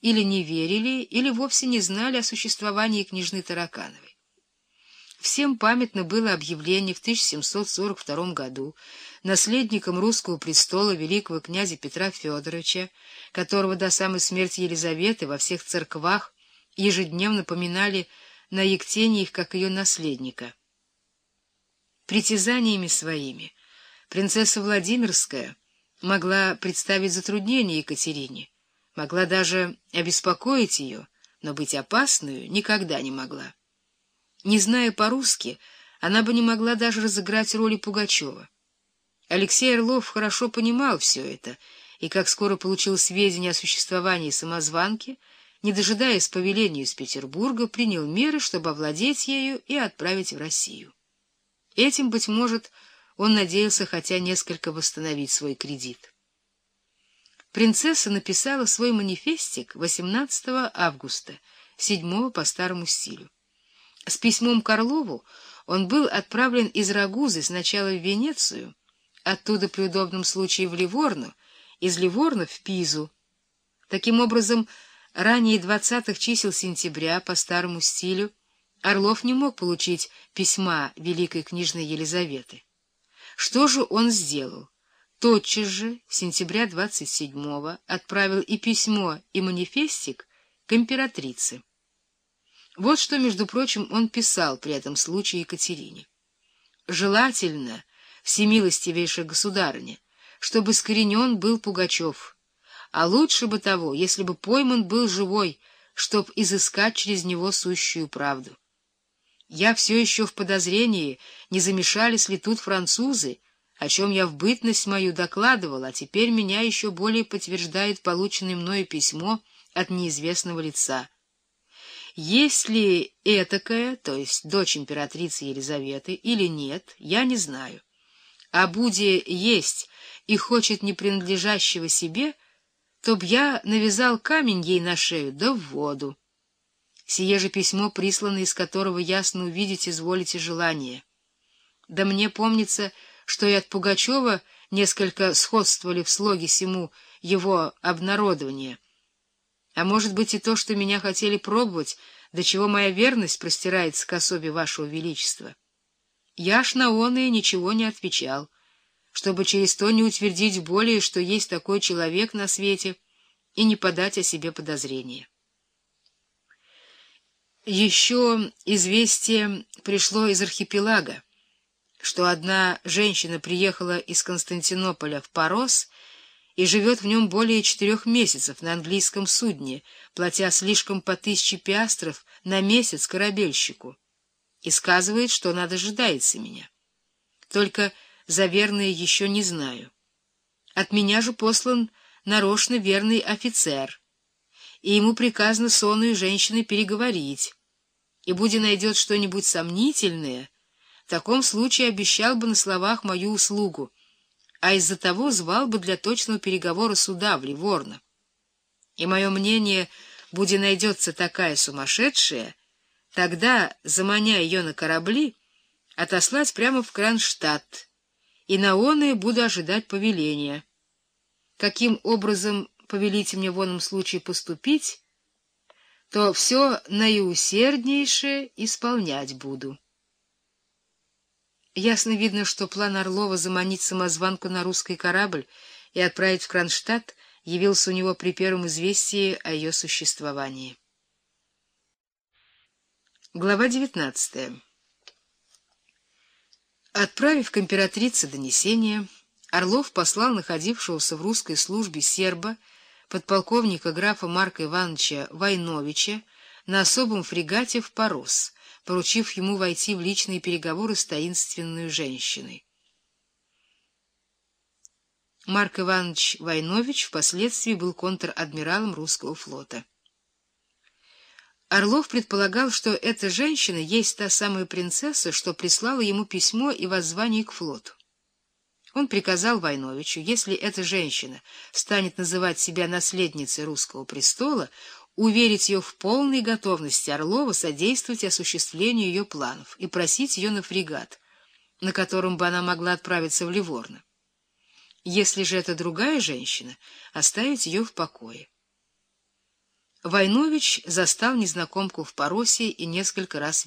или не верили, или вовсе не знали о существовании княжны Таракановой. Всем памятно было объявление в 1742 году наследником русского престола великого князя Петра Федоровича, которого до самой смерти Елизаветы во всех церквах ежедневно поминали на Ектениях как ее наследника. Притязаниями своими принцесса Владимирская могла представить затруднение Екатерине, могла даже обеспокоить ее, но быть опасную никогда не могла. Не зная по-русски, она бы не могла даже разыграть роли Пугачева. Алексей Орлов хорошо понимал все это, и как скоро получил сведения о существовании самозванки, не дожидаясь повеления из Петербурга, принял меры, чтобы овладеть ею и отправить в Россию. Этим, быть может, он надеялся хотя несколько восстановить свой кредит. Принцесса написала свой манифестик 18 августа, 7 по старому стилю. С письмом Карлову он был отправлен из Рагузы сначала в Венецию, оттуда при удобном случае в Ливорно, из Ливорно в Пизу. Таким образом, ранее двадцатых чисел сентября по старому стилю Орлов не мог получить письма великой княжны Елизаветы. Что же он сделал? Тотчас же, сентября 27-го, отправил и письмо, и манифестик к императрице. Вот что, между прочим, он писал при этом случае Екатерине. «Желательно, всемилостивейшая государыня, чтобы скоренен был Пугачев, а лучше бы того, если бы пойман был живой, чтоб изыскать через него сущую правду. Я все еще в подозрении, не замешались ли тут французы, о чем я в бытность мою докладывал, а теперь меня еще более подтверждает полученное мною письмо от неизвестного лица». Если этакая, то есть дочь императрицы Елизаветы, или нет, я не знаю. А Буде есть и хочет не принадлежащего себе, то б я навязал камень ей на шею, да в воду. Сие же письмо, прислано, из которого ясно увидеть изволите желание. Да мне помнится, что и от Пугачева несколько сходствовали в слоге сему его обнародования — а может быть и то, что меня хотели пробовать, до чего моя верность простирается к особе вашего величества. Я ж на оное ничего не отвечал, чтобы через то не утвердить более, что есть такой человек на свете, и не подать о себе подозрения. Еще известие пришло из архипелага, что одна женщина приехала из Константинополя в Парос и живет в нем более четырех месяцев на английском судне, платя слишком по тысяче пиастров на месяц корабельщику, и сказывает, что она дожидается меня. Только за верное еще не знаю. От меня же послан нарочно верный офицер, и ему приказано с оной женщиной переговорить, и, будь найдет что-нибудь сомнительное, в таком случае обещал бы на словах мою услугу — а из-за того звал бы для точного переговора суда в Ливорно. И мое мнение, будь найдется такая сумасшедшая, тогда, заманя ее на корабли, отослать прямо в Кронштадт, и на оное буду ожидать повеления. Каким образом повелите мне в оном случае поступить, то все наиусерднейшее исполнять буду. Ясно видно, что план Орлова заманить самозванку на русский корабль и отправить в Кронштадт явился у него при первом известии о ее существовании. Глава девятнадцатая. Отправив к императрице донесение, Орлов послал находившегося в русской службе серба, подполковника графа Марка Ивановича Войновича, на особом фрегате в Порос — поручив ему войти в личные переговоры с таинственной женщиной. Марк Иванович Войнович впоследствии был контр-адмиралом русского флота. Орлов предполагал, что эта женщина есть та самая принцесса, что прислала ему письмо и воззвание к флоту. Он приказал Войновичу, если эта женщина станет называть себя наследницей русского престола, уверить ее в полной готовности Орлова содействовать осуществлению ее планов и просить ее на фрегат, на котором бы она могла отправиться в Ливорно. Если же это другая женщина, оставить ее в покое. Войнович застал незнакомку в поросе и несколько раз